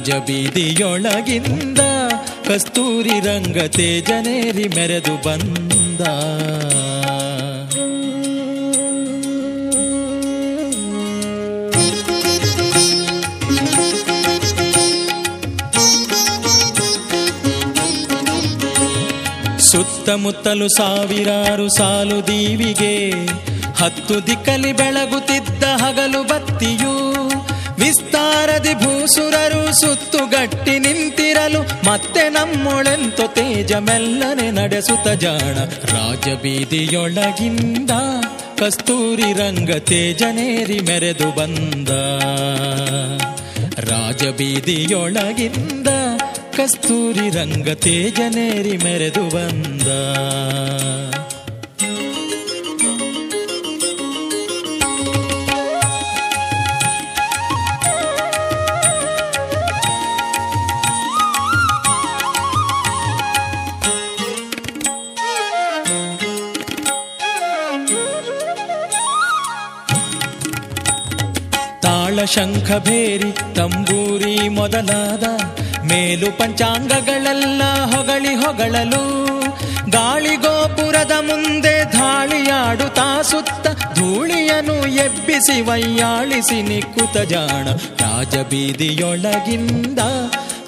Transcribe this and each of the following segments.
ರಾಜಬೀದಿಯೊಳಗಿಂದ ಕಸ್ತೂರಿ ರಂಗ ತೇಜನೇರಿ ಮೆರೆದು ಬಂದ. ಸುತ್ತಮುತ್ತಲು ಸಾವಿರಾರು ಸಾಲು ದೀವಿಗೆ ಹತ್ತು ದಿಕ್ಕಲಿ ಬೆಳಗುತ್ತಿದ್ದ ಹಗಲು ಬತ್ತಿಯು ವಿಸ್ತಾರದಿ ಭೂಸುರರು ಸುತ್ತುಗಟ್ಟಿ ನಿಂತಿರಲು, ಮತ್ತೆ ನಮ್ಮೊಳೆಂತು ತೇಜ ಮೆಲ್ಲನೆ ನಡೆಸುತ್ತ ಜಾಣ. ರಾಜಬೀದಿಯೊಳಗಿಂದ ಕಸ್ತೂರಿ ರಂಗ ತೇಜನೇರಿ ಮೆರೆದು ಬಂದ. ರಾಜಬೀದಿಯೊಳಗಿಂದ ಕಸ್ತೂರಿ ರಂಗ ತೇಜನೇರಿ ಮೆರೆದು ಬಂದ. ಶಂಖ ಭೇರಿ, ತಂಬೂರಿ ಮೊದಲಾದ ಮೇಲು ಪಂಚಾಂಗಗಳೆಲ್ಲ ಹೊಗಳಿ ಹೊಗಳಲು. ಗಾಳಿ ಗೋಪುರದ ಮುಂದೆ ಧಾಳಿಯಾಡುತ್ತಾ ಸುತ್ತ ಧೂಳಿಯನು ಎಬ್ಬಿಸಿ ವೈಯಾಳಿಸಿ ನಿಕ್ಕುತ ಜಾಣ. ರಾಜಬೀದಿಯೊಳಗಿಂದ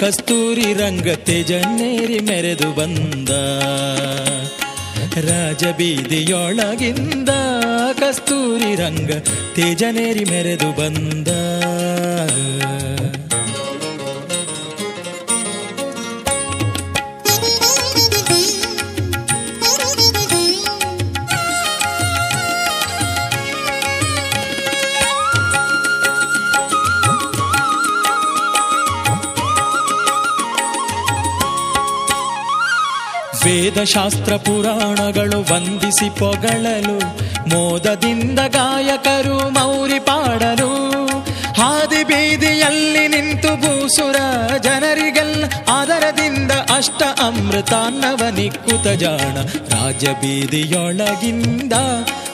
ಕಸ್ತೂರಿ ರಂಗ ತೇಜನ್ನೇರಿ ಮೆರೆದು ಬಂದ. ರಾಜಬೀದಿಯೊಳಗಿಂದ ಕಸ್ತೂರಿ ರಂಗ ತೇಜನೇರಿ ಮೆರೆದು ಬಂದ ವೇದಶಾಸ್ತ್ರ ಪುರಾಣಗಳು ವಂದಿಸಿ ಪೊಗಳಲು, ಮೋದದಿಂದ ಗಾಯಕರು ಮೌರಿ ಪಾಡಲು. ಹಾದಿ ಬೀದಿಯಲ್ಲಿ ನಿಂತು ಭೂಸುರ ಜನರಿಗೆಲ್ಲ ಆದರದಿಂದ ಅಷ್ಟ ಅಮೃತಾನ್ನವ ನಿಕ್ಕುತ ಜಾಣ. ಬೀದಿಯೊಳಗಿಂದ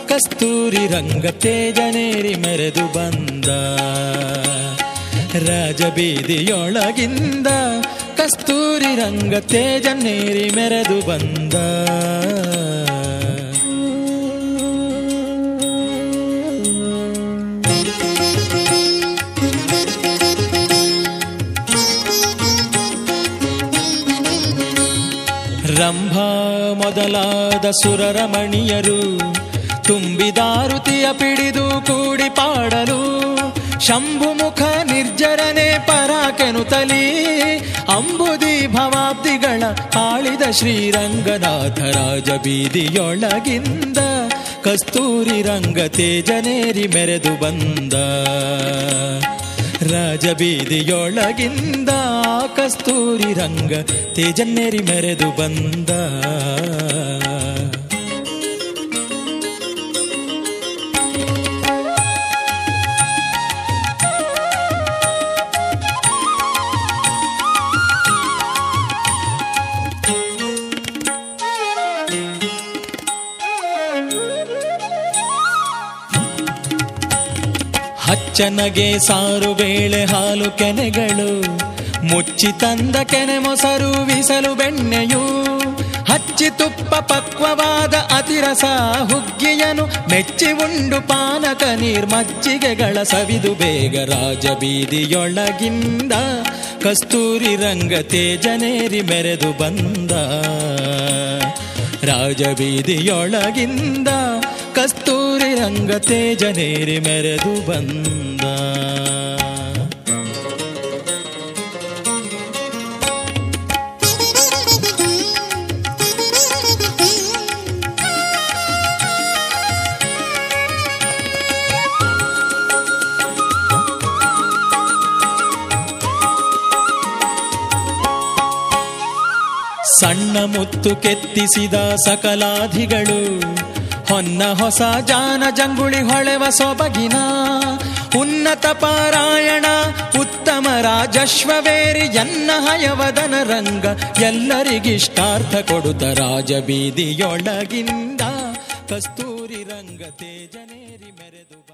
ಕಸ್ತೂರಿ ರಂಗ ತೇಜನೇರಿ ಮೆರೆದು ಬಂದ. ರಾಜಬೀದಿಯೊಳಗಿಂದ ಕಸ್ತೂರಿ ರಂಗ ತೇಜನೇರಿ ಮೆರೆದು ಬಂದ. ರಂಭಾ ಮೊದಲಾದ ಸುರರಮಣಿಯರು ತುಂಬಿದಾರುತಿಯ ಪಿಡಿದು ಕೂಡಿ ಪಾಡಲು ಶಂಭುಮುಖ ನಿರ್ಜರನೆ ಪರಾಕೆನುತಲಿ ಅಂಬುದಿ ಭವಾಬ್ದಿಗಳ ಆಳಿದ ಶ್ರೀರಂಗನಾಥ ರಾಜ ಬೀದಿಯೊಳಗಿಂದ, ಕಸ್ತೂರಿ ರಂಗ ತೇಜನೇರಿ ಮೆರೆದು ಬಂದ. ರಾಜಬೀದಿಯೊಳಗಿಂದ ಕಸ್ತೂರಿ ರಂಗ ತೇಜನೇರಿ ಮೆರೆದು ಬಂದ. ಹಚ್ಚನಗೆ ಸಾರು ಬೇಳೆ ಹಾಲು ಕೆನೆಗಳು, ಮುಚ್ಚಿ ತಂದ ಕೆನೆ ಮೊಸರು ವಿಸಲು ಬೆಣ್ಣೆಯು, ಹಚ್ಚಿ ತುಪ್ಪ ಪಕ್ವವಾದ ಅತಿರಸ ಹುಗ್ಗಿಯನು, ಮೆಚ್ಚಿ ಉಂಡು ಪಾನಕ ನೀರ್ಮಜ್ಜಿಗೆಗಳ ಸವಿದು ಬೇಗ ರಾಜ ಬೀದಿಯೊಳಗಿಂದ, ಕಸ್ತೂರಿ ರಂಗ ತೇಜನೇರಿ ಮೆರೆದು ಬಂದ. ರಾಜಬೀದಿಯೊಳಗಿಂದ ಕಸ್ತೂರಿ ರಂಗ ತೇಜನೇರಿ ಮೆರೆದು ಬಂದ. ಸಣ್ಣ ಮುತ್ತು ಕೆತ್ತಿಸಿದ ಸಕಲಾಧಿಗಳು ಹೊನ್ನ ಹೊಸ ಜಾನ ಜಂಗುಳಿ ಹೊಳೆವ ಸೊಬಗಿನ. ಉನ್ನತ ಪಾರಾಯಣ, ಉತ್ತಮ ರಾಜಶ್ವವೇರಿ, ಎನ್ನ ಹಯವದನ ರಂಗ ಎಲ್ಲರಿಗಿಷ್ಟಾರ್ಥ ಕೊಡುತ್ತ ರಾಜ ಬೀದಿಯೊಳಗಿಂದ ಕಸ್ತೂರಿ ರಂಗ ತೇಜನೇರಿ ಮೆರೆದು